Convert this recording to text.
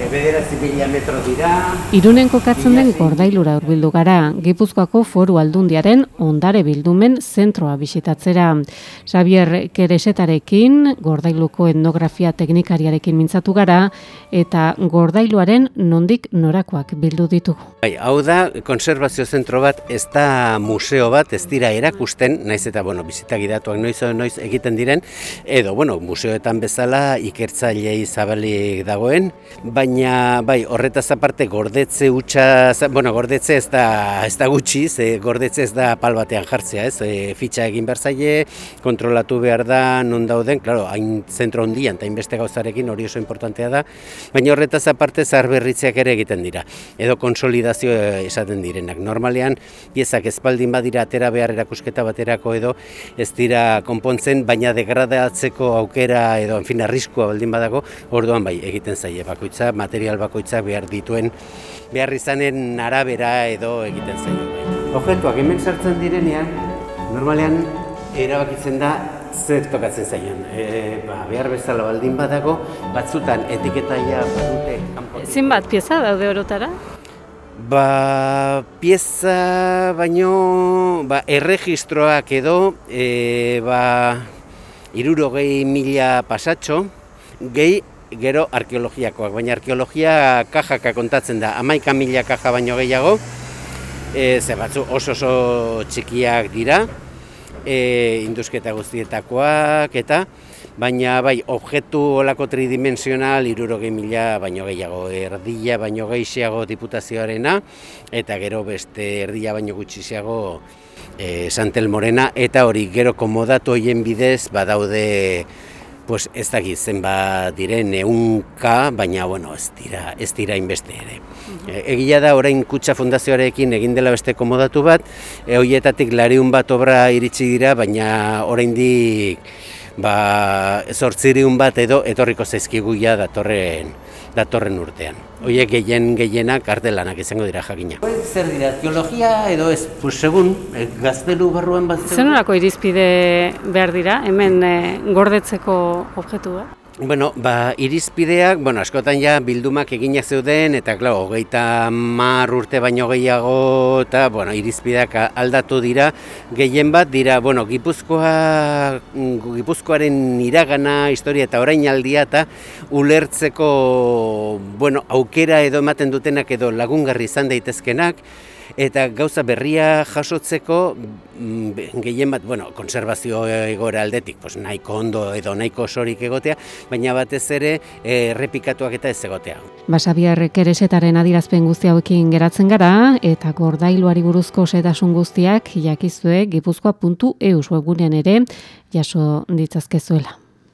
E, bederatzi mila metro dira. Irunen kokatzen den gordailura hurbildu gara, Gipuzkoako foru aldundiaren ondare bildumen zentroa bisitatzera. Xavier Keresetarekin, gordailuko etnografia teknikariarekin mintzatu gara, eta gordailuaren nondik norakoak bildu ditugu. Bai, hau da, konservazio zentro bat, ez da museo bat, ez dira erakusten, naiz eta, bueno, bizita gidatuak noiz noiz egiten diren, edo, bueno, museoetan bezala ikertzailei zabalik dagoen, baina bai, horretaz aparte gordetze hutsa, bueno, gordetze ez da ez da gutxi, ze gordetze ez da pal batean jartzea, ez? E, fitxa egin behar zaie, kontrolatu behar da non dauden, claro, hain zentro hondian ta inbeste gauzarekin hori oso importantea da, baina horretaz aparte zarberritzeak ere egiten dira edo konsolidazio esaten direnak. Normalean piezak espaldin badira atera behar erakusketa baterako edo ez dira konpontzen, baina degradatzeko aukera edo en fin arriskua baldin badago, orduan bai egiten zaie bakoitza material bakoitzak behar dituen behar izanen arabera edo egiten zaio. Objektuak hemen sartzen direnean, normalean erabakitzen da zer tokatzen zaion. E, ba, behar bezala baldin badago, batzutan etiketaia badute kanpo. Zenbat pieza daude orotara? Ba, pieza baino ba, erregistroak edo e, ba, irurogei mila pasatxo, gehi gero arkeologiakoak, baina arkeologia kajaka kontatzen da, amaika mila kaja baino gehiago, e, ze batzu oso oso txikiak dira, e, induzketa guztietakoak eta, baina bai, objektu olako tridimensional irurogei mila baino gehiago, erdila baino gehiago diputazioarena, eta gero beste erdila baino gutxiago e, Santel Morena, eta hori gero komodatu hoien bidez badaude pues ez dakit zenbat diren ehunka, baina bueno, ez dira, ez dira inbeste ere. E, egia da orain kutsa fundazioarekin egin dela beste komodatu bat, e, hoietatik lariun bat obra iritsi dira, baina oraindik ba, zortziriun bat edo etorriko zaizkigu ja datorren, datorren urtean. Hoiek gehien gehienak artelanak izango dira jakina. Zer dira, arkeologia edo ez, pues segun, eh, gaztelu barruan bat Zer irizpide behar dira, hemen eh, gordetzeko objektu bat? Bueno, ba, irizpideak, bueno, askotan ja bildumak eginak zeuden, eta klar, hogeita mar urte baino gehiago, eta, bueno, irizpideak aldatu dira, gehien bat dira, bueno, Gipuzkoa, Gipuzkoaren iragana, historia eta orain aldia, eta ulertzeko, bueno, aukera edo ematen dutenak edo lagungarri izan daitezkenak, eta gauza berria jasotzeko mm, gehien bat, bueno, konservazio egora aldetik, pues, nahiko ondo edo nahiko sorik egotea, baina batez ere errepikatuak eta ez egotea. Basabiarrek eresetaren adirazpen guzti hauekin geratzen gara, eta gordailuari buruzko setasun guztiak jakizue gipuzkoa.eus webunean ere jaso ditzazkezuela.